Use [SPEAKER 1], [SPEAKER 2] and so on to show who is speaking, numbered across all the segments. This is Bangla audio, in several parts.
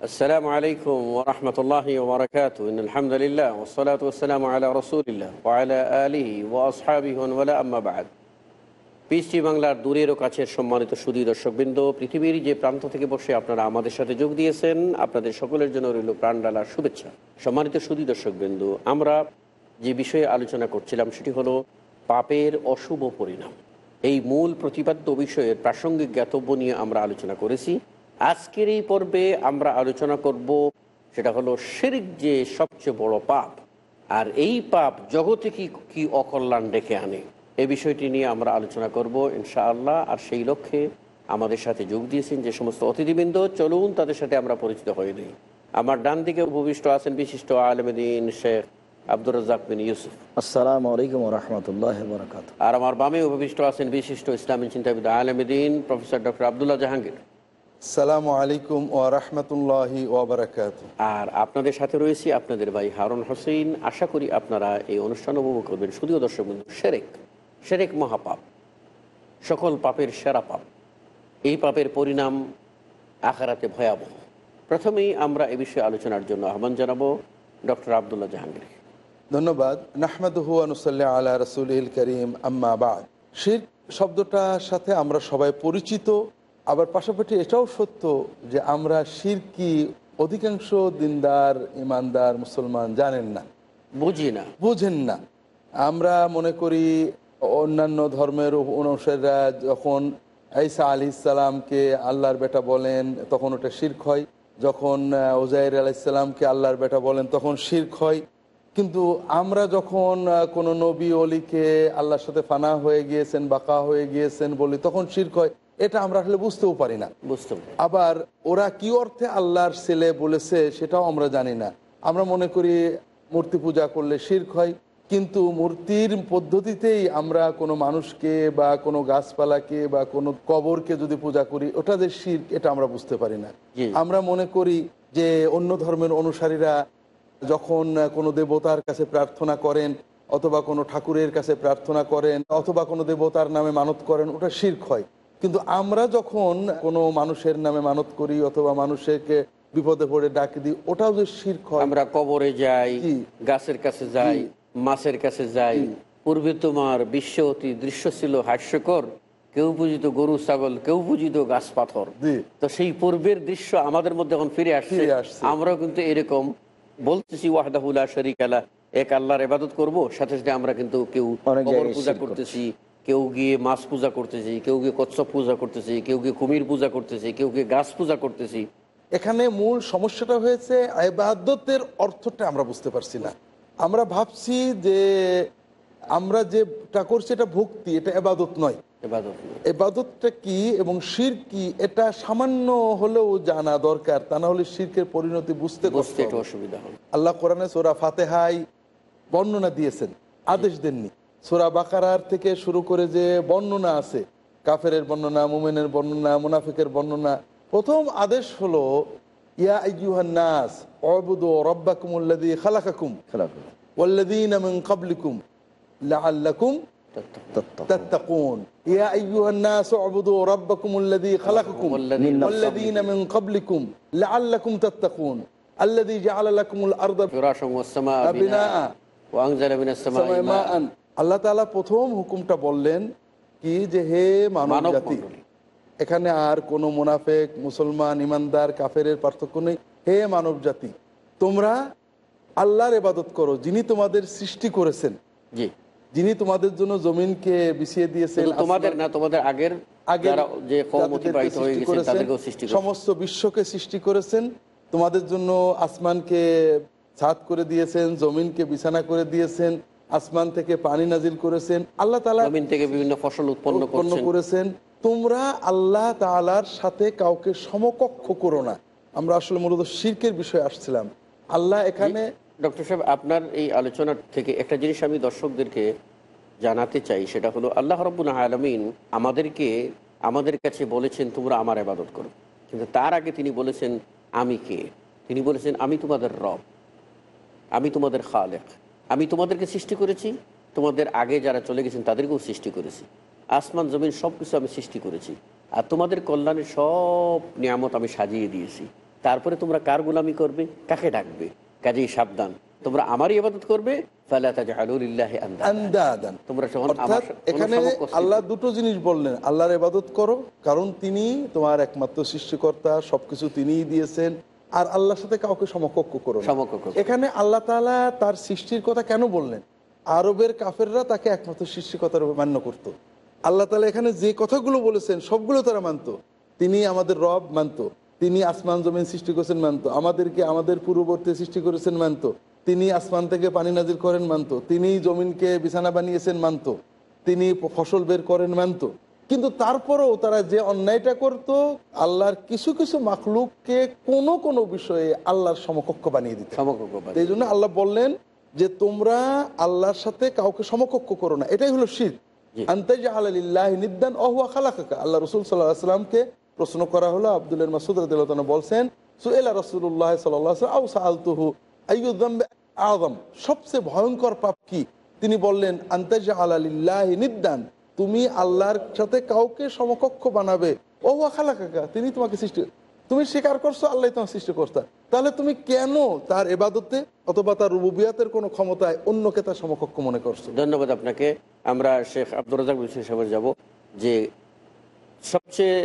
[SPEAKER 1] আসসালামু আলাইকুম ওরহমতুল্লাহ ওবরাকাত আলহামদুলিল্লাহ ওসলাত ওসালাম আলা ওয়ালা আলী ও আসহাবিহনওয়ালা আম্মাবাদ পিস টি বাংলার দূরের ও কাছের সম্মানিত সুদী দর্শকবৃন্দ পৃথিবীর যে প্রান্ত থেকে বসে আপনারা আমাদের সাথে যোগ দিয়েছেন, আপনাদের সকলের জন্য রইল প্রাণডালার শুভেচ্ছা। সম্মানিত সুদী দর্শকবৃন্দ আমরা যে বিষয়ে আলোচনা করছিলাম সেটি হলো পাপের অশুভ পরিণাম। এই মূল প্রতিপাদ্য বিষয়ের প্রাসঙ্গিক জ্ঞাতব্য নিয়ে আমরা আলোচনা করেছি। আজকের এই পর্বে আমরা আলোচনা করব সেটা হলো শিরিক যে সবচেয়ে বড় পাপ। আর এই পাপ জগতে কি কি অকল্যাণ ডেকে আনে? এ বিষয়টি নিয়ে আমরা আলোচনা করব ইনশাআল্লাহ। আর সেই লক্ষ্যে আমাদের সাথে যোগ দিয়েছেন যে সমস্ত অতিথিবৃন্দ চলুন তাদের সাথে আমরা পরিচিত হয়ে নিই। আমার ডান দিকে উপবিষ্ট আছেন বিশিষ্ট আলমদিন শেখ আব্দুর রাজাক বিন ইউসুফ।
[SPEAKER 2] আসসালামু আলাইকুম রহমতুল্লাহ বরকাত
[SPEAKER 1] আর আমার বামে উপবিষ্ট আছেন বিশিষ্ট ইসলামী চিন্তাবিদ আলমদিন প্রফেসর ডক্টর আবদুল্লাহ জাহাঙ্গীর।
[SPEAKER 3] সালামু আলাইকুম ও রহমতুল্লাহি ওবরাকাত
[SPEAKER 1] আর আপনাদের সাথে রয়েছি আপনাদের ভাই হারুন হোসেন। আশা করি আপনারা এই অনুষ্ঠান উপভোগ করবেন। শুধুও দর্শক বন্ধু সেরেক সেরেক মহাপাপ সকল পাপের সেরা পাপ। এই পাপের পরিণাম আখারাতে ভয়াবহ। প্রথমেই আমরা এ বিষয়ে আলোচনার জন্য আহ্বান জানাব ডক্টর আবদুল্লাহ জাহাঙ্গীর।
[SPEAKER 3] ধন্যবাদ। নাহমাদুয়ানুসাল্লাহ আলা রসুল করিম আম্মা বাদ। শির শব্দটার সাথে আমরা সবাই পরিচিত। আবার পাশাপাশি এটাও সত্য যে আমরা শির কি অধিকাংশ দিনদার ইমানদার মুসলমান জানেন না।
[SPEAKER 1] বুঝি না।
[SPEAKER 3] বুঝেন না। আমরা মনে করি অন্যান্য ধর্মের অনুসারীরা যখন ঈসা আলি ইসালামকে আল্লাহর বেটা বলেন তখন ওটা শির্ক হয়। যখন ওজাইর আলাইসাল্লামকে আল্লাহর বেটা বলেন তখন শির্ক হয়। কিন্তু আমরা যখন কোনো নবী অলিকে আল্লাহর সাথে ফানা হয়ে গিয়েছেন বাঁকা হয়ে গিয়েছেন বলি তখন শির্ক হয়। এটা আমরা আসলে বুঝতেও পারি না।
[SPEAKER 1] বুঝতে
[SPEAKER 3] আবার ওরা কি অর্থে আল্লাহর ছেলে বলেছে সেটাও আমরা জানি না। আমরা মনে করি মূর্তি পূজা করলে শির্ক হয় কিন্তু মূর্তির পদ্ধতিতেই আমরা কোনো মানুষকে বা কোনো গাছপালাকে বা কোনো কবরকে যদি পূজা করি ওটা যে শির্ক এটা আমরা বুঝতে পারি না। আমরা মনে করি যে অন্য ধর্মের অনুসারীরা যখন কোনো দেবতার কাছে প্রার্থনা করেন অথবা কোনো ঠাকুরের কাছে প্রার্থনা করেন অথবা কোনো দেবতার নামে মানত করেন ওটা শির্ক হয়। কিন্তু আমরা যখন কোনো মানুষের নামে মানত করি অথবা মানুষকে বিপদে পড়ে ডাক দিই ওটাও যে শির্ক
[SPEAKER 1] আমরা কবরে যাই গাছের কাছে যাই মাছের কাছে যাই। পূর্বে তোমার বিশ্ব অতি দৃশ্য ছিল হাস্যকর। কেউ পুজিত গরু ছাগল কেউ পুজিত গাছ পাথর। তো সেই পূর্বের দৃশ্য আমাদের মধ্যে এখন ফিরে আসছে। আমরাও কিন্তু এরকম বলতেছি ওয়াহদাহুল্লাহ শরিক আলা এক আল্লাহর ইবাদত করব সাথে সাথে আমরা কিন্তু কেউ পূজা করতেছি কেউ গিয়ে মাছ পূজা করতেছি কেউ গিয়ে কচ্ছপ পূজা করতেছি কেউ গিয়ে কুমির পূজা করতেছি কেউ গিয়ে গাছ পূজা করতেছি।
[SPEAKER 3] এখানে মূল সমস্যাটা হয়েছে আবাদতের অর্থটা আমরা বুঝতে পারছি না। আমরা ভাবছি যে আমরা যেটা করছি এটা ভক্তি এটা এবাদত নয়।
[SPEAKER 1] এবাদত
[SPEAKER 3] এবাদতটা কি এবং শির কি এটা সামান্য হলেও জানা দরকার তা না হলে শিরকের পরিণতি বুঝতে
[SPEAKER 1] অসুবিধা
[SPEAKER 3] আল্লাহ কোরআনে সোরা ফাতেহাই বর্ণনা দিয়েছেন আদেশ দেননি। সোরা বাকারার থেকে শুরু করে যে বর্ণনা আছে কাফেরের বর্ণনা মুমেনের বর্ণনা মুনাফিকের বর্ণনা প্রথম আদেশ হলো ইয়া আইয়ুহান নাস অবুদু রব্বাকুমুল্লাযী খালাকাকুম ওয়াল্লাযীনা মিন ক্বাবলিকুম লাআল্লাকুম تتقون يا أيها الناس اعبدوا ربكم الذي خلقكم
[SPEAKER 1] والذين
[SPEAKER 3] والذين من قبلكم لعلكم تتقون الذي جعل لكم الأرض
[SPEAKER 1] ফিরাশন ওয়াসসামা
[SPEAKER 3] বিনাআ
[SPEAKER 1] বিনাআ ওয়া আনজালা মিনাস
[SPEAKER 3] আল্লাহ তাআলা প্রথম হুকুমটা বললেন কি যে হে মানব জাতি এখানে আর কোনো মুনাফেক মুসলমান ইমানদার কাফেরের পার্থক্য নেই। হে মানব জাতি তোমরা আল্লাহর ইবাদত করো যিনি তোমাদের সৃষ্টি করেছেন। যিনি তোমাদের জন্য জমিনকে বিছিয়ে দিয়েছেন
[SPEAKER 1] তোমাদের না তোমাদের আগের
[SPEAKER 3] সমস্ত বিশ্বকে সৃষ্টি করেছেন। তোমাদের জন্য আসমানকে ছাদ করে দিয়েছেন জমিনকে বিছানা করে দিয়েছেন। আসমান থেকে পানি নাজিল করেছেন আল্লাহ তালা
[SPEAKER 1] থেকে বিভিন্ন ফসল উৎপন্ন
[SPEAKER 3] উৎপন্ন
[SPEAKER 1] করেছেন।
[SPEAKER 3] তোমরা আল্লাহ তালার সাথে কাউকে সমকক্ষ করো না। আমরা আসলে মূলত শির্কের বিষয়ে আসছিলাম। আল্লাহ এখানে
[SPEAKER 1] ডক্টর সাহেব আপনার এই আলোচনা থেকে একটা জিনিস আমি দর্শকদেরকে জানাতে চাই সেটা হলো আল্লাহ রব্বুল আলমিন আমাদেরকে আমাদের কাছে বলেছেন তোমরা আমার আবাদত করো। কিন্তু তার আগে তিনি বলেছেন আমি কে? তিনি বলেছেন আমি তোমাদের রব। আমি তোমাদের খালেক। আমি তোমাদেরকে সৃষ্টি করেছি তোমাদের আগে যারা চলে গেছেন তাদেরকেও সৃষ্টি করেছি। আসমান জমিন সব কিছু আমি সৃষ্টি করেছি। আর তোমাদের কল্যাণে সব নিয়ামত আমি সাজিয়ে দিয়েছি। তারপরে তোমরা কার গোলামি করবে? কাকে ডাকবে? কাজেই সাবধান। তোমরা আমারই ইবাদত করবে
[SPEAKER 3] এখানে আল্লাহ দুটো জিনিস বললেন আল্লাহর ইবাদত করো কারণ তিনি তোমার একমাত্র সৃষ্টিকর্তা সবকিছু তিনিই দিয়েছেন। আর আল্লাহর সাথে কাউকে সমকক্ষ করো
[SPEAKER 1] সমকক্ষ
[SPEAKER 3] এখানে আল্লাহ তাআলা তার সৃষ্টির কথা কেন বললেন? আরবের কাফেররা তাকে একমাত্র সৃষ্টিকর্তা রূপে মান্য করত। আল্লাহ তাআলা এখানে যে কথাগুলো বলেছেন সবগুলো তারা মানত। তিনি আমাদের রব মানত। তিনি আসমান জমিন সৃষ্টি করেছেন মানত। আমাদেরকে আমাদের পূর্ববর্তী সৃষ্টি করেছেন মানত। তিনি আসমান থেকে পানি নাজির করেন মানতো। তিনি জমিনকে বিছানা বানিয়েছেন মানত। তিনি ফসল বের করেন মানতো। কিন্তু তারপরেও তারা যে অন্যায়টা করত আল্লাহর কিছু কিছু মাখলুককে কোনো কোনো বিষয়ে আল্লাহর সমকক্ষ বানিয়ে দিত।
[SPEAKER 1] সমকক্ষ
[SPEAKER 3] এই জন্য আল্লাহ বললেন যে তোমরা আল্লাহর সাথে কাউকে সমকক্ষ করো না। এটাই হলো নিদান অহুয়া খালাকাকা। আল্লাহ রসুল সাল্লাহ সাল্লামকে প্রশ্ন করা হলো। মাসুদ বলছেন রসুল্লাহ সাল্লাহ সবচেয়ে ভয়ঙ্কর পাপ কি? তিনি বললেন আন্তাজ নিদান তুমি আল্লাহর সাথে কাউকে সমকক্ষ বানাবে। অহুয়া খালাকাকা তিনি তোমাকে সৃষ্টি তুমি স্বীকার করছ আল্লাহ তোমার সৃষ্টি করতা তাহলে তুমি কেন তার এবাদতে অথবা তার রুবুবিয়াতের কোনো ক্ষমতায় অন্যকে তার সমকক্ষ মনে করছ?
[SPEAKER 1] ধন্যবাদ আপনাকে। আমরা শেখ আব্দুর রাজাক সাহেবের যাব যে সবচেয়ে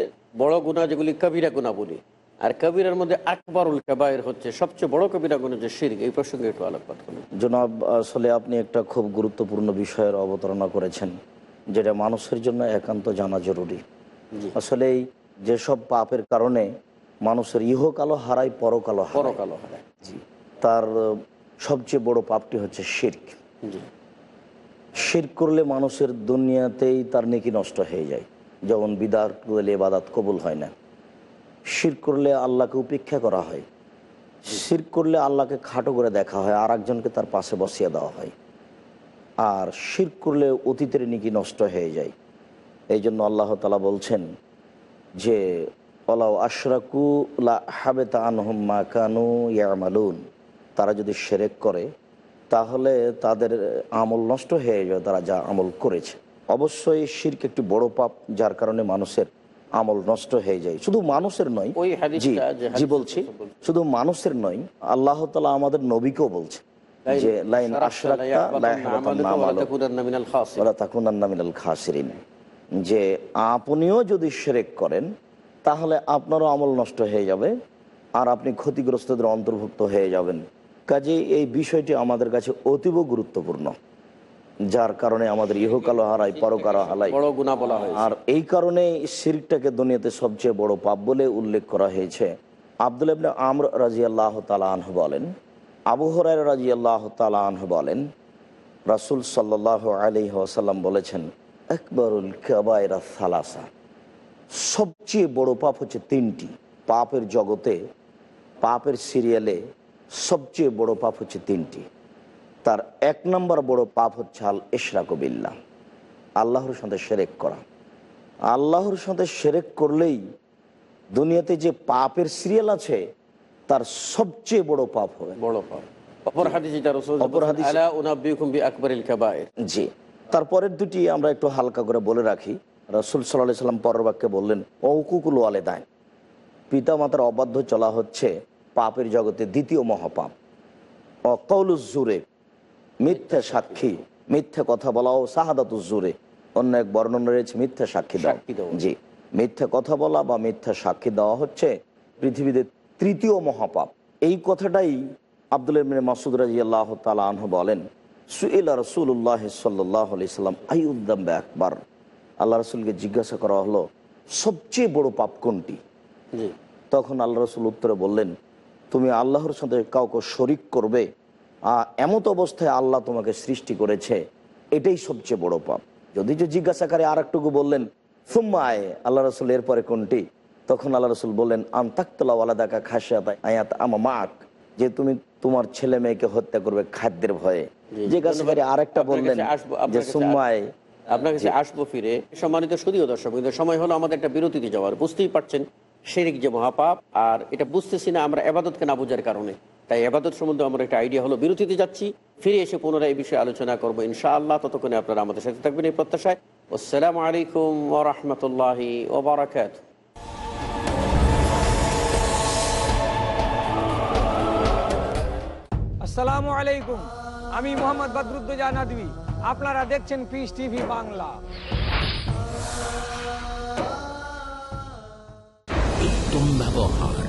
[SPEAKER 1] বড় গুণা যেগুলি কবিরা গুণা বলি আর কবিরার মধ্যে আকবরুল কাবায়ের হচ্ছে সবচেয়ে বড় কবিরা গুণা যে শিরক। এই প্রসঙ্গে একটু আলোকপাত করুন।
[SPEAKER 2] জনাব আসলে আপনি একটা খুব গুরুত্বপূর্ণ বিষয়ের অবতারণা করেছেন। যেটা মানুষের জন্য একান্ত জানা জরুরি। আসলে যেসব পাপের কারণে মানুষের ইহকালো হারায় পরকালো
[SPEAKER 1] পরকালো হারায়
[SPEAKER 2] তার সবচেয়ে বড় পাপটি হচ্ছে শির্ক। শির্ক করলে মানুষের দুনিয়াতেই তার নেকি নষ্ট হয়ে যায়। যেমন বিদার করলে বাদাত কবুল হয় না। শির করলে আল্লাহকে উপেক্ষা করা হয়। শির করলে আল্লাহকে খাটো করে দেখা হয় আর একজনকে তার পাশে বসিয়ে দেওয়া হয়। আর শির করলে অতীতের নিকি নষ্ট হয়ে যায়। এই জন্য আল্লাহ তালা বলছেন যে অলাউ আশরাকু লা হাবেতা আনহুম মা কানু ইয়ামালুন। তারা যদি সেরেক করে তাহলে তাদের আমল নষ্ট হয়ে যাবে তারা যা আমল করেছে। অবশ্যই শির্ক একটি বড় পাপ যার কারণে মানুষের আমল নষ্ট হয়ে যায়। শুধু মানুষের নয় জি বলছি শুধু মানুষের নয় আল্লাহ তালা আমাদের নবীকেও বলছে যে লাইন যে আপনিও যদি সেরেক করেন তাহলে আপনারও আমল নষ্ট হয়ে যাবে আর আপনি ক্ষতিগ্রস্তদের অন্তর্ভুক্ত হয়ে যাবেন। কাজে এই বিষয়টি আমাদের কাছে অতীব গুরুত্বপূর্ণ যার কারণে আমাদের ইহকালো হারাই পরকালো হালাই।
[SPEAKER 1] বড় গুণা বলা হয়
[SPEAKER 2] আর এই কারণে শিরকটাকে দুনিয়াতে সবচেয়ে বড় পাপ বলে উল্লেখ করা হয়েছে। আব্দুল ইবনে আমর রাজি আল্লাহ তালাহ বলেন আবু হরাই রাজি আল্লাহ তালাহ বলেন, রাসুল সাল্লাহ আলি ওসাল্লাম বলেছেন একবরুল কাবায়রা সালাসা সবচেয়ে বড় পাপ হচ্ছে তিনটি। পাপের জগতে, পাপের সিরিয়ালে সবচেয়ে বড় পাপ হচ্ছে তিনটি। তার এক নম্বর বড় পাপ হচ্ছে আল ইশরাকবিল্লা আল্লাহর সাথে সেরেক করা। আল্লাহর সাথে সেরেক করলেই দুনিয়াতে যে পাপের সিরিয়াল আছে তার সবচেয়ে বড় পাপ হবে।
[SPEAKER 1] বড় পাপ।
[SPEAKER 2] জি। তারপরের দুটি আমরা একটু হালকা করে বলে রাখি। রসুল সাল্লাহ সাল্লাম পরের বাক্যে বললেন অকুকুল আলে দায় পিতা মাতার অবাধ্য চলা হচ্ছে পাপের জগতে দ্বিতীয় মহাপাপ। অকৌলুজুরে মিথ্যা সাক্ষী মিথ্যা কথা বলাও শাহাদাতুজুরে অন্য এক বর্ণনা রয়েছে মিথ্যা সাক্ষী দাও।
[SPEAKER 1] দেওয়া।
[SPEAKER 2] জি। মিথ্যা কথা বলা বা মিথ্যা সাক্ষী দেওয়া হচ্ছে পৃথিবীতে তৃতীয় মহাপাপ। এই কথাটাই আব্দুল মাসুদ রাজি আল্লাহ তালাহ বলেন সুইলা রসুল্লাহ সাল্লাহ সাল্লাম আইউদ্দাম একবার আল্লাহ রসুলকে জিজ্ঞাসা করা হলো সবচেয়ে বড় পাপ কোনটি? তখন আল্লাহ রসুল উত্তরে বললেন তুমি আল্লাহর সাথে কাউকে শরিক করবে আর এমত অবস্থায় আল্লাহ তোমাকে সৃষ্টি করেছে। এটাই সবচেয়ে বড় পাপ। যদি যে জিজ্ঞাসাকারে আর একটুকু বললেন ফুম্মায় আল্লাহ রসুল এরপরে কোনটি? তখন আল্লাহ রসুল বললেন আন্তাক্তলা খাসিয়াত আয়াত আমা মাক যে তুমি তোমার ছেলে মেয়েকে হত্যা করবে খাদ্যের ভয়ে। জিজ্ঞাসাকারী
[SPEAKER 1] ধন্যবাদ।
[SPEAKER 2] আরেকটা বললেন যে সুম্মায়
[SPEAKER 1] আপনার কাছে আসব ফিরে। সম্মানিত সুদীয় দর্শক কিন্তু সময় হলো আমাদের একটা বিরতিতে যাওয়ার। বুঝতেই পারছেন শেরিক যে মহাপাপ আর এটা বুঝতেছি না আমরা এবাদতকে না বোঝার কারণে। তাই এবাদত সম্বন্ধে আমার একটা আইডিয়া হলো বিরতিতে যাচ্ছি। ফিরে এসে পুনরায় এই বিষয়ে আলোচনা করব ইনশাআল্লাহ। ততক্ষণে আপনারা আমাদের সাথে থাকবেন এই প্রত্যাশায়। আসসালামু আলাইকুম ওরহমতুল্লাহি ওবরাকাত
[SPEAKER 4] আসসালামু আলাইকুম। আমি মোহাম্মদ বদরুদ্দোজা নদী আপনারা দেখছেন পিস টিভি বাংলা।
[SPEAKER 5] উত্তম ব্যবহার।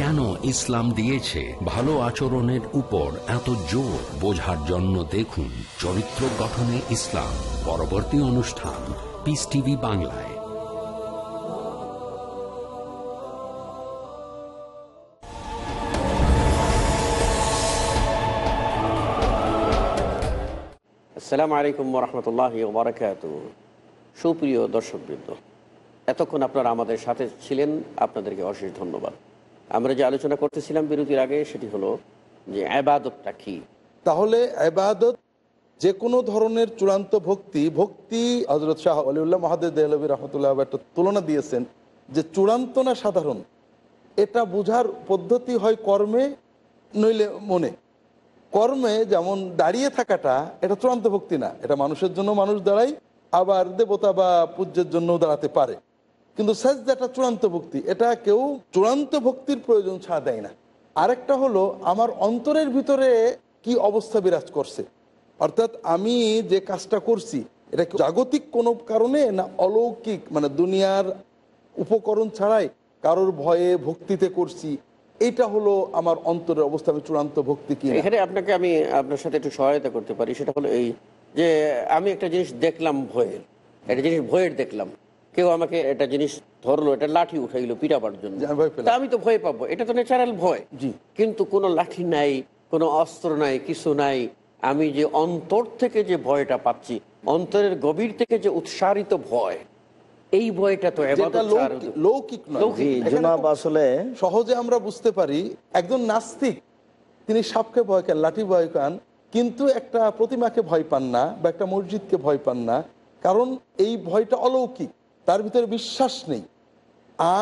[SPEAKER 5] কেন ইসলাম দিয়েছে? ভালো আচরণের উপর এত জোর বোঝার জন্য দেখুন চরিত্র গঠনে ইসলাম। পরবর্তী অনুষ্ঠান পিস টিভি বাংলায়।
[SPEAKER 1] আসসালামু আলাইকুম রহমতুল্লাহ সুপ্রিয় দর্শকবৃন্দ, এতক্ষণ আপনারা আমাদের সাথে ছিলেন, আপনাদেরকে অশেষ ধন্যবাদ। আমরা যে আলোচনা করতেছিলাম বিরতির আগে, সেটি হলো যে আবাদতটা কি?
[SPEAKER 3] তাহলে এবাদত যে কোনো ধরনের চূড়ান্ত ভক্তি ভক্তি হজরত শাহ আলিউল্লাহ মাহাদের দেহলবী রহমতুল্লাহ একটা তুলনা দিয়েছেন যে চূড়ান্ত না সাধারণ? এটা বোঝার পদ্ধতি হয় কর্মে, নইলে মনে। কর্মে যেমন দাঁড়িয়ে থাকাটা, এটা চূড়ান্ত ভক্তি না। এটা মানুষের জন্য মানুষ দাঁড়ায়, আবার দেবতা বা পূজ্যের জন্য দাঁড়াতে পারে। কিন্তু সেজদাটা চূড়ান্ত ভক্তি। এটা কেউ চূড়ান্ত ভক্তির প্রয়োজন ছাড়া দেয় না। আরেকটা হলো, আমার অন্তরের ভিতরে কি অবস্থা বিরাজ করছে? অর্থাৎ আমি যে কাজটা করছি, এটা জাগতিক কোনো কারণে না অলৌকিক? মানে দুনিয়ার উপকরণ ছাড়াই কারোর ভয়ে ভক্তিতে করছি। এটা হলো আমার অন্তরের অবস্থা, আমি চূড়ান্ত ভক্তি কি
[SPEAKER 1] এখানে আপনাকে আমি আপনার সাথে একটু সহায়তা করতে পারি। সেটা হলো এই যে, আমি একটা জিনিস দেখলাম ভয়ের। একটা জিনিস ভয়ের দেখলাম। কেউ আমাকে একটা জিনিস ধরলো এটা লাঠি উঠাইলো পিটাবার জন্য।
[SPEAKER 3] আমি ভয়
[SPEAKER 1] আমি তো ভয় পাবো এটা তো ন্যাচারাল ভয়।
[SPEAKER 3] জি।
[SPEAKER 1] কিন্তু কোনো লাঠি নাই কোনো অস্ত্র নাই কিছু নাই। আমি যে অন্তর থেকে যে ভয়টা পাচ্ছি অন্তরের গভীর থেকে যে উৎসারিত ভয় এই ভয়টা তো
[SPEAKER 3] লৌকিক-
[SPEAKER 2] জনাব আসলে
[SPEAKER 3] সহজে আমরা বুঝতে পারি একজন নাস্তিক তিনি সাপকে ভয় পান লাঠি ভয় পান কিন্তু একটা প্রতিমাকে ভয় পান না বা একটা মসজিদকে ভয় পান না কারণ এই ভয়টা অলৌকিক। তার ভিতরে বিশ্বাস নেই।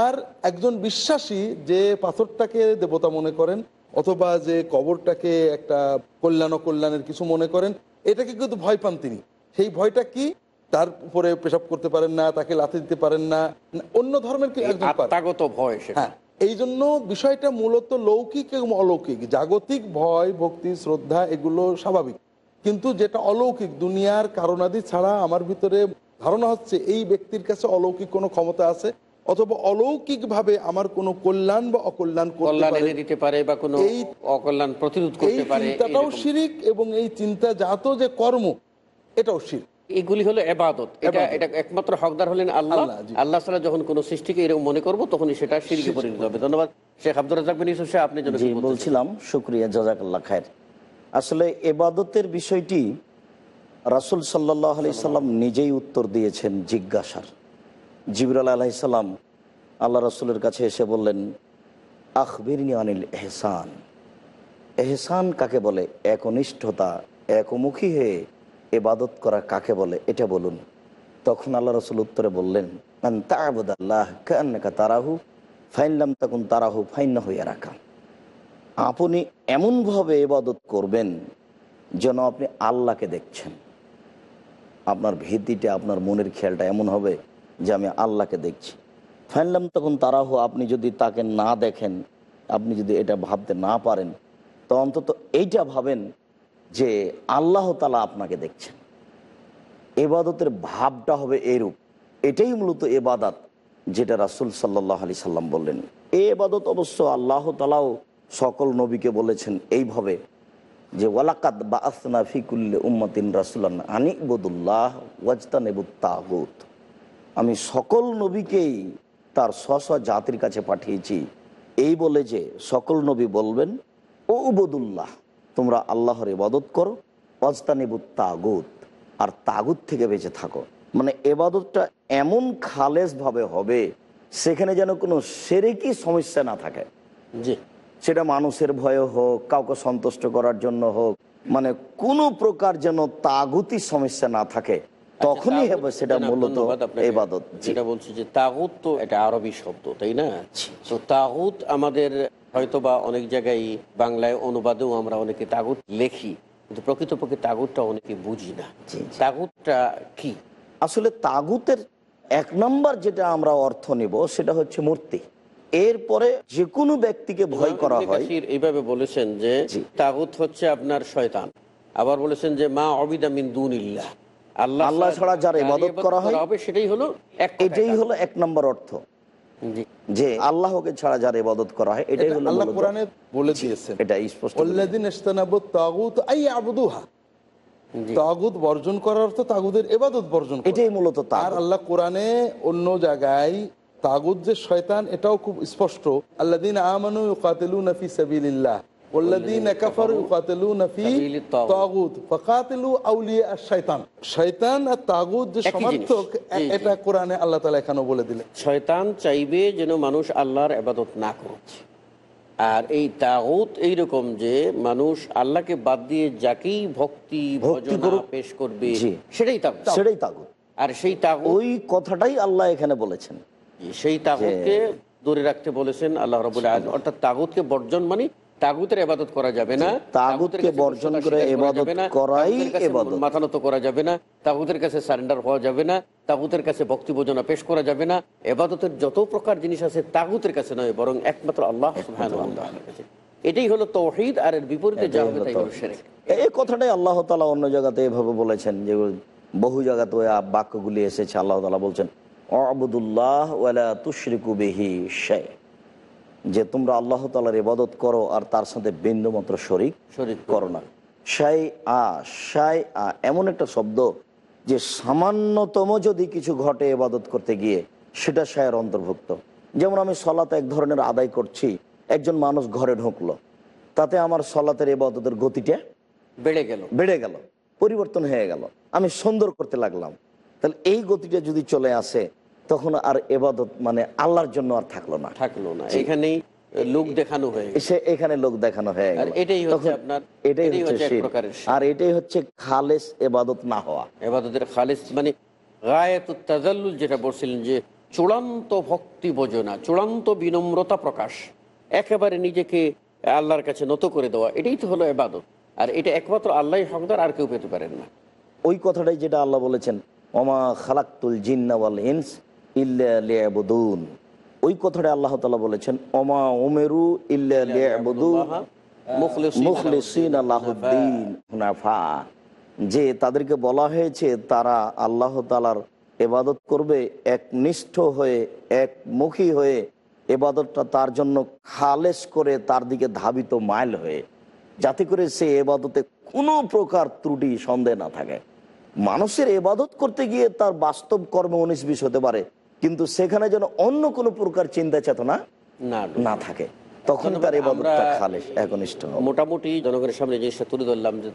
[SPEAKER 3] আর একজন বিশ্বাসী যে পাথরটাকে দেবতা মনে করেন অথবা যে কবরটাকে একটা কল্যাণ কল্যাণের কিছু মনে করেন এটাকে কিন্তু ভয় পান তিনি। সেই ভয়টা কি? তার উপরে পেশাব করতে পারেন না তাকে লাথি দিতে পারেন না অন্য ধর্মের
[SPEAKER 1] আত্মাগত ভয়
[SPEAKER 3] হ্যাঁ এই জন্য বিষয়টা মূলত লৌকিক এবং অলৌকিক। জাগতিক ভয় ভক্তি শ্রদ্ধা এগুলো স্বাভাবিক। কিন্তু যেটা অলৌকিক দুনিয়ার কারণাদি ছাড়া আমার ভিতরে ধারণা হচ্ছে এই ব্যক্তির কাছে অলৌকিক কোনো ক্ষমতা আছে অথবা অলৌকিক ভাবে আমার কোনো কল্যাণ বা অকল্যাণ করতে
[SPEAKER 1] কল্যাণ
[SPEAKER 3] পারে।
[SPEAKER 1] দিতে পারে বা কোনো
[SPEAKER 3] এই-
[SPEAKER 1] অকল্যাণ প্রতিরোধ করতে পারে
[SPEAKER 3] চিন্তাটাও শিরিক এবং এই চিন্তা জাত যে কর্ম এটাও শিরিক।
[SPEAKER 1] এগুলি হলো এবাদত। এটা এটা একমাত্র হকদার হলেন আল্লাহ।
[SPEAKER 3] আল্লাহ,
[SPEAKER 1] সালা যখন কোন সৃষ্টিকে এরকম মনে করব তখনই সেটা সিরিকে পরিণত হবে। ধন্যবাদ। শেখ আব্দুল রাজাক বিন ইউসুফ আপনি?
[SPEAKER 2] বলছিলাম শুক্রিয়া জাজাকাল্লা খায়ের। আসলে এবাদতের বিষয়টি রাসুল সাল্লাহ আলি সাল্লাম নিজেই উত্তর দিয়েছেন জিজ্ঞাসার। জিবরাল আলাইসাল্লাম আল্লাহ রসুলের কাছে এসে বললেন, আখবিরনি আনিল এহসান। এহসান কাকে বলে? একনিষ্ঠতা, একমুখী হয়ে এবাদত করা কাকে বলে? এটা বলুন। তখন আল্লাহ রসুল উত্তরে বললেন, "আন তা'বুদাল্লাহ কান্নাকা তারাহু ফাইনলাম তখন তারাহু ফাইন্না হইয়া রাখা আপনি এমনভাবে এবাদত করবেন যেন আপনি আল্লাহকে দেখছেন। আপনার ভীতিটা, আপনার মনের খেয়ালটা এমন হবে যে আমি আল্লাহকে দেখছি। ফাইনলাম তখন তারাহ, আপনি যদি তাকে না দেখেন, আপনি যদি এটা ভাবতে না পারেন, তো অন্তত এইটা ভাবেন যে আল্লাহ তালা আপনাকে দেখছেন। এবাদতের ভাবটা হবে এরূপ এটাই মূলত এবাদাত যেটা রাসুল সাল্লাহ আলি সাল্লাম বললেন। এ এবাদত অবশ্য আল্লাহ তালাও সকল নবীকে বলেছেন এইভাবে। যে ওয়ালাকাত বা আসনা ফিকুল্লে উম্মাতিন রাসুলান আনি বদুল্লাহ ওয়াজতানেবুত তাগুত। আমি সকল নবীকেই তার স্ব জাতির কাছে পাঠিয়েছি। এই বলে যে সকল নবী বলবেন, ও উবদুল্লাহ, তোমরা আল্লাহর ইবাদত করো অজতানিবুত তাগুত, আর তাগুত থেকে বেঁচে থাকো। মানে এবাদতটা এমন খালেজভাবে হবে, সেখানে যেন কোনো সেরেকি সমস্যা না থাকে।
[SPEAKER 1] জি।
[SPEAKER 2] সেটা মানুষের ভয়ে হোক কাউকে সন্তুষ্ট করার জন্য হোক মানে কোনো প্রকার যেন তাগুতি সমস্যা না থাকে তখনই
[SPEAKER 1] আচ্ছা,
[SPEAKER 2] হবে সেটা মূলত। এবাদত
[SPEAKER 1] যেটা বলছি যে তাগুত তো এটা আরবি শব্দ তাই না? তো তাগুত আমাদের হয়তো বা অনেক জায়গায় বাংলায় অনুবাদেও আমরা অনেকে তাগুত লেখি কিন্তু প্রকৃতপক্ষে তাগুতটা অনেকে বুঝি না। তাগুতটা কি?
[SPEAKER 2] আসলে তাগুতের এক নম্বর যেটা আমরা অর্থ নিব সেটা হচ্ছে মূর্তি। এরপরে যে কোনো ব্যক্তিকে ভয় করা হয়।
[SPEAKER 1] এইভাবে বলেছেন যে তাগুত হচ্ছে আপনার শয়তান। আবার বলেছেন যে মা অবিদা মিন দুনিল্লাহ। আল্লাহ
[SPEAKER 2] আল্লাহ ছাড়া যার ইবাদত করা হয়,
[SPEAKER 1] হবে সেটাই হলো এক
[SPEAKER 2] এটাই হলো এক নম্বর অর্থ। যে আল্লাহকে ছাড়া যার ইবাদত করা হয় এটাই হলো
[SPEAKER 3] আল্লাহ কোরআনে বলে দিয়েছেন।
[SPEAKER 2] এটা স্পষ্ট করে।
[SPEAKER 3] ওল্লাদিন ইস্তানাবুত তাগুত আই আবদুহা তাগুত বর্জন করার অর্থ তাগুদের এবাদত বর্জন করা।
[SPEAKER 2] এটাই মূলত
[SPEAKER 3] আর আল্লাহ কোরআনে অন্য জায়গায় তাগুদ যে শয়তান এটাও খুব স্পষ্ট। আল্লাহ
[SPEAKER 1] যেন মানুষ আল্লাহর আবাদত না করছে আর এই তাগুত এইরকম যে মানুষ আল্লাহকে বাদ দিয়ে যাকেই ভক্তি পেশ করবে সেটাই
[SPEAKER 2] সেটাই তাগুত।
[SPEAKER 1] আর সেই
[SPEAKER 2] ওই কথাটাই আল্লাহ এখানে বলেছেন।
[SPEAKER 1] সেই তাগুতকে দূরে রাখতে বলেছেন আল্লাহ রাবুল আলম অর্থাৎ তাগুতকে বর্জন মানে তাগুতের এবাদত করা যাবে না
[SPEAKER 2] তাগুতকে বর্জন করে এবাদত করাই এবাদত।
[SPEAKER 1] মাথা নত করা যাবে না তাগুতের কাছে সারেন্ডার হওয়া যাবে না তাগুতের কাছে ভক্তি বোঝনা পেশ করা যাবে না এবাদতের যত প্রকার জিনিস আছে তাগুতের কাছে নয় বরং একমাত্র আল্লাহ কাছে। এটাই হলো তৌহিদ আর এর বিপরীতে যা হবে তাই হলো শিরক।
[SPEAKER 2] এই কথাটাই আল্লাহ তালা অন্য জায়গাতে এভাবে বলেছেন যে বহু জায়গাতে বাক্যগুলি এসেছে আল্লাহ তালা বলছেন অবদুল্লাহ ওয়ালা তুশরিকু বিহি শাই যে তোমরা আল্লাহ তালার ইবাদত করো আর তার সাথে বিন্দু মাত্র শরিক
[SPEAKER 1] শরীক
[SPEAKER 2] করো না। শাই আ শাই আ এমন একটা শব্দ যে সামান্যতম যদি কিছু ঘটে ইবাদত করতে গিয়ে সেটা শায়ের অন্তর্ভুক্ত। যেমন আমি সলাতে এক ধরনের আদায় করছি একজন মানুষ ঘরে ঢুকলো তাতে আমার সলাতের ইবাদতের গতিটা
[SPEAKER 1] বেড়ে গেল।
[SPEAKER 2] বেড়ে গেল পরিবর্তন হয়ে গেল। আমি সুন্দর করতে লাগলাম। তাহলে এই গতিটা যদি চলে আসে তখন আর এবাদত মানে আল্লাহর জন্য আর থাকল না।
[SPEAKER 1] থাকল না। এখানেই লোক দেখানো হয়ে গেল।
[SPEAKER 2] এখানে লোক দেখানো হয়ে গেল।
[SPEAKER 1] এটাই হচ্ছে আপনার
[SPEAKER 2] এটাই
[SPEAKER 1] এটাই
[SPEAKER 2] হচ্ছে
[SPEAKER 1] হচ্ছে এক
[SPEAKER 2] শিরক।
[SPEAKER 1] প্রকারের শিরক।
[SPEAKER 2] আর এটাই হচ্ছে খালেস এবাদত না হওয়া।
[SPEAKER 1] এবাদতের খালিস মানে গায়েত তাজাল্লুল যেটা বলছিলেন যে চূড়ান্ত ভক্তি বোঝনা চূড়ান্ত বিনম্রতা প্রকাশ। একেবারে নিজেকে আল্লাহর কাছে নত করে দেওয়া এটাই তো হলো এবাদত। আর এটা একমাত্র আল্লাহ হকদার আর কেউ পেতে পারেন না।
[SPEAKER 2] ওই কথাটাই যেটা আল্লাহ বলেছেন ওমা খালাক্তুল জিন্নাওয়াল ইনস ইল্লাবুদুন ওই কথাটা আল্লাহ তালা বলেছেন, ওমা ওমেরু আল্লাহদ্দিন যে তাদেরকে বলা হয়েছে, তারা আল্লাহ তালার এবাদত করবে একনিষ্ঠ হয়ে একমুখী হয়ে এবাদতটা তার জন্য খালেস করে তার দিকে ধাবিত মাইল হয়ে। যাতে করে সে এবাদতে কোনো প্রকার ত্রুটি সন্দেহ না থাকে। মানুষের এবাদত করতে গিয়ে তার বাস্তব কর্ম উনিশ বিশ হতে পারে কিন্তু সেখানে যেন অন্য কোনো প্রকার চিন্তা চেতনা
[SPEAKER 1] না
[SPEAKER 2] না। থাকে তখন তার এবাদতটা খালেস একনিষ্ঠ
[SPEAKER 1] মোটামুটি জনগণের সামনে জিনিসটা তুলে ধরলাম যে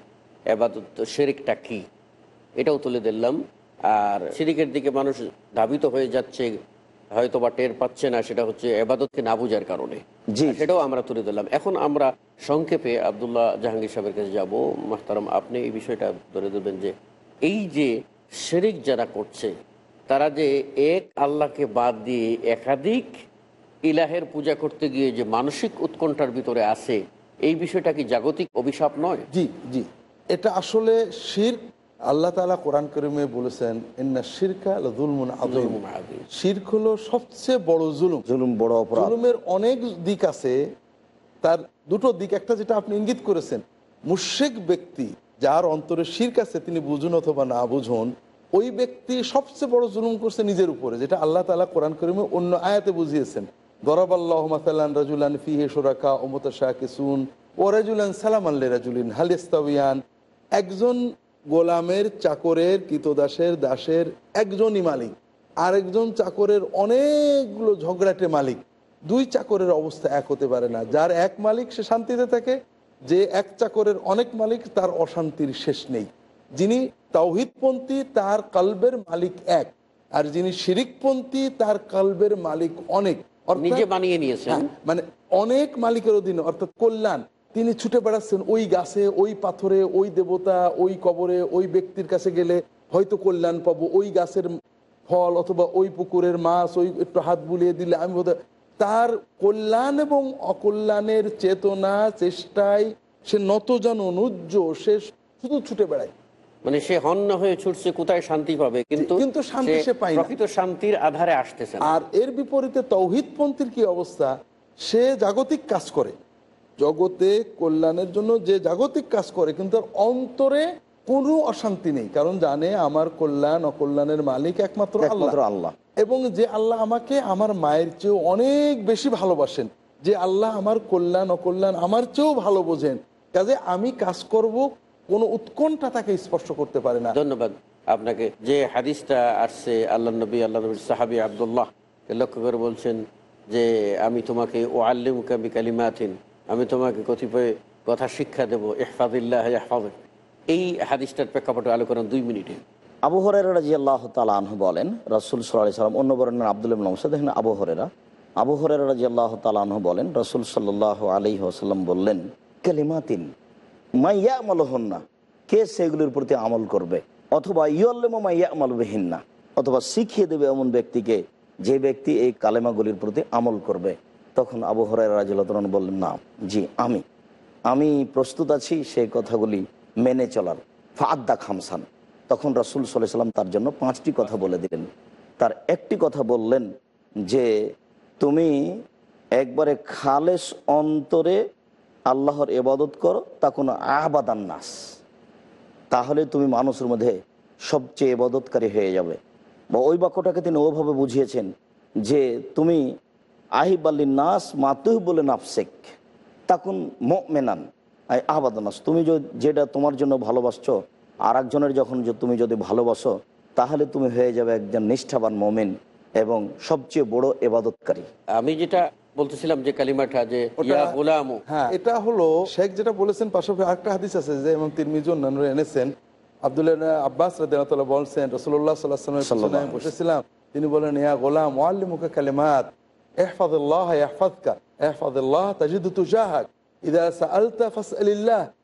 [SPEAKER 1] এবাদত শেরিকটা কি এটাও তুলে ধরলাম। আর শিরিকের দিকে মানুষ ধাবিত হয়ে যাচ্ছে হয়তো বা টের পাচ্ছে না সেটা হচ্ছে এবাদতকে না বুঝার কারণে। সেটাও আমরা তুলে ধরলাম। এখন আমরা সংক্ষেপে আবদুল্লাহ জাহাঙ্গীর সাহেবের কাছে যাব। মাহতারাম আপনি এই বিষয়টা ধরে দেবেন যে এই যে শেরিক যারা করছে তারা যে এক আল্লাহকে বাদ দিয়ে একাধিক ইলাহের পূজা করতে গিয়ে যে মানসিক উৎকণ্ঠার ভিতরে আছে এই বিষয়টা কি জাগতিক অভিশাপ নয়?
[SPEAKER 3] জি জি। এটা আসলে শির আল্লাহ তালা কোরআন করিমে বলেছেন ইন্না শিরকা জুলমুন আজম
[SPEAKER 1] জুলমুন আযীম।
[SPEAKER 3] শির্ক হলো সবচেয়ে বড় জুলুম।
[SPEAKER 2] জুলুম বড় অপরাধ।
[SPEAKER 3] জুলুমের অনেক দিক আছে তার দুটো দিক। একটা যেটা আপনি ইঙ্গিত করেছেন মুশেক ব্যক্তি যার অন্তরে শির কাছে তিনি বুঝুন অথবা না বুঝুন, ওই ব্যক্তি সবচেয়ে বড় জুলুম করছে নিজের উপরে, যেটা আল্লাহ তালা কোরআন করিমে অন্য আয়াতে বুঝিয়েছেন। দরাবাল্লাহ মাতাল্লান রাজুলান ফিহে সোরাকা ওমতা শাহ কিসুন ও রাজুলান সালাম আল্লে রাজুলিন হালিস্তাবিয়ান একজন গোলামের চাকরের, কৃতদাসের, দাসের একজনই মালিক, আরেকজন চাকরের অনেকগুলো ঝগড়াটে মালিক, দুই চাকরের অবস্থা এক হতে পারে না, যার এক মালিক সে শান্তিতে থাকে যে এক চাকরের অনেক মালিক তার অশান্তির শেষ নেই। যিনি তাওহিদপন্থী তার কালবের মালিক এক। আর যিনি শিরিকপন্থী তার কালবের মালিক অনেক।
[SPEAKER 1] নিজে বানিয়ে নিয়েছেন।
[SPEAKER 3] হ্যাঁ, মানে অনেক মালিকের অধীনে অর্থাৎ কল্যাণ। তিনি ছুটে বেড়াচ্ছেন ওই গাছে ওই পাথরে ওই দেবতা ওই কবরে ওই ব্যক্তির কাছে গেলে হয়তো কল্যাণ পাবো। ওই গাছের ফল অথবা ওই পুকুরের মাছ ওই একটু হাত বুলিয়ে দিলে আমি বোধ তার কল্যাণ এবং অকল্যাণের চেতনা চেষ্টায় সে নতজন অনুজ্জ সে শুধু ছুটে বেড়ায়।
[SPEAKER 1] মানে সে হন্য হয়ে ছুটছে কোথায় শান্তি পাবে? কিন্তু
[SPEAKER 3] কিন্তু শান্তি সে পায়
[SPEAKER 1] প্রকৃত শান্তির আধারে আসতেছে
[SPEAKER 3] আর এর বিপরীতে তৌহিদপন্থীর কি অবস্থা? সে জাগতিক কাজ করে। জগতে কল্যাণের জন্য যে জাগতিক কাজ করে কিন্তু তার অন্তরে কোনো অশান্তি নেই। কারণ জানে আমার কল্যাণ অকল্যাণের মালিক একমাত্র
[SPEAKER 2] একমাত্র
[SPEAKER 3] আল্লাহ।
[SPEAKER 2] আল্লাহ।
[SPEAKER 3] এবং যে আল্লাহ আমাকে আমার মায়ের চেয়েও অনেক বেশি ভালোবাসেন, যে আল্লাহ আমার কল্যাণ, অকল্যাণ আমার চেয়েও ভালো বোঝেন, কাজে আমি কাজ করব, কোনো উৎকণ্ঠা তাকে স্পর্শ করতে পারে না।
[SPEAKER 1] ধন্যবাদ। আপনাকে যে হাদিসটা আসছে, আল্লাহ নবী, আল্লাহ নবীর সাহাবি আবদুল্লাহ লক্ষ্য করে বলছেন যে, আমি তোমাকে ও আল্লিম কাবি কালিমাথিন আমি তোমাকে কতিপয় কথা শিক্ষা দেবো ইহফাদিল্লাহ ইহফাদ এই হাদিসটার প্রেক্ষাপটে আলোচনা দুই মিনিটে।
[SPEAKER 2] আবু হরেরা রাজি আল্লাহ তালাহ বলেন, রসুল সাল্লাহ সাল্লাম অন্য বর্ণের আব্দুল নমসা দেখেন আবু হরেরা আবু হরেরা বলেন, রসুল সাল্লাহ আলী আসাল্লাম বললেন, কালিমাতিন মাইয়া আমল হন না কে সেগুলির প্রতি আমল করবে? অথবা ইয়ল্লেম মাইয়া আমল বিহীন অথবা শিখিয়ে দেবে এমন ব্যক্তিকে, যে ব্যক্তি এই কালেমাগুলির প্রতি আমল করবে? তখন আবু হরেরা রাজি বললেন, না, জি, আমি। আমি প্রস্তুত আছি সেই কথাগুলি মেনে চলার। ফাদ্দা খামসান তখন রাসুল সাল্লাহ সাল্লাম তার জন্য পাঁচটি কথা বলে দিলেন। তার একটি কথা বললেন যে, তুমি একবারে খালেস অন্তরে আল্লাহর এবাদত করো, তা কোনো আহবাদান নাস। তাহলে তুমি মানুষের মধ্যে সবচেয়ে এবাদতকারী হয়ে যাবে। বা ওই বাক্যটাকে তিনি ওভাবে বুঝিয়েছেন যে, তুমি আহিব আল্লি নাস মাতুহ বলে নাফসেক তখন মেনান আহবাদানাস তুমি যেটা তোমার জন্য ভালোবাসছো আর একজনের যখন তুমি যদি ভালোবাসো তাহলে তুমি হয়ে যাবে একজন নিষ্ঠাবান মোমেন এবং সবচেয়ে বড় এবাদতকারী
[SPEAKER 1] আমি যেটা বলতেছিলাম যে কালিমাটা যে গোলামু।
[SPEAKER 3] হ্যাঁ এটা হলো শেখ যেটা বলেছেন পাশাপাশি আরেকটা হাদিস আছে যে এবং তিরমিজি অন্যান্য এনেছেন। আব্দুল্লাহ আব্বাস রাদিয়াল্লাহু বলছেন রসুল্লাহ সাল্লাহ সাল্লামের আমি বসেছিলাম। তিনি বলেন ইয়া গোলাম ওয়াল্লিমুকা কালিমাত ইহফাযুল্লাহ ইয়াহফাযকা ইহফাযুল্লাহ তাজিদু তুজাহাক সাআলতা ফাসআলিল্লাহ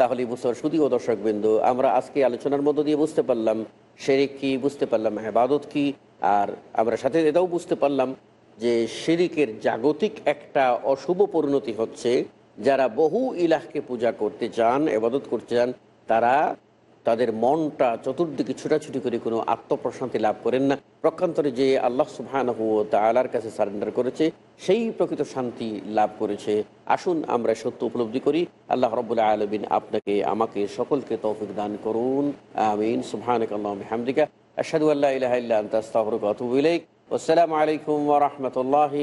[SPEAKER 1] তাহলে বুঝতে শুধু ও দর্শক বিন্দু, আমরা আজকে আলোচনার মধ্য দিয়ে বুঝতে পারলাম, শেরিক কি, বুঝতে পারলাম হেবাদত কি, আর আমরা সাথে এটাও বুঝতে পারলাম যে শিরিকের জাগতিক একটা অশুভ পরিণতি হচ্ছে, যারা বহু ইলাহকে পূজা করতে চান এবাদত করতে চান, তারা তাদের মনটা চতুর্দিকে ছুটাছুটি করে কোনো আত্মপ্রশান্তি লাভ করেন না। প্রক্ষান্তরে যে আল্লাহ সুবহান তালার কাছে সারেন্ডার করেছে, সেই প্রকৃত শান্তি লাভ করেছে। আসুন আমরা সত্য উপলব্ধি করি, আল্লাহ রবুল্লাহ আলমিন আপনাকে, আমাকে সকলকে তৌফিক দান করুন। আমিন। আল্লাহ হামদিকা আশহাদু আল্লাহ ইলাহা আসসালামু আলাইকুম ওয়া রাহমাতুল্লাহি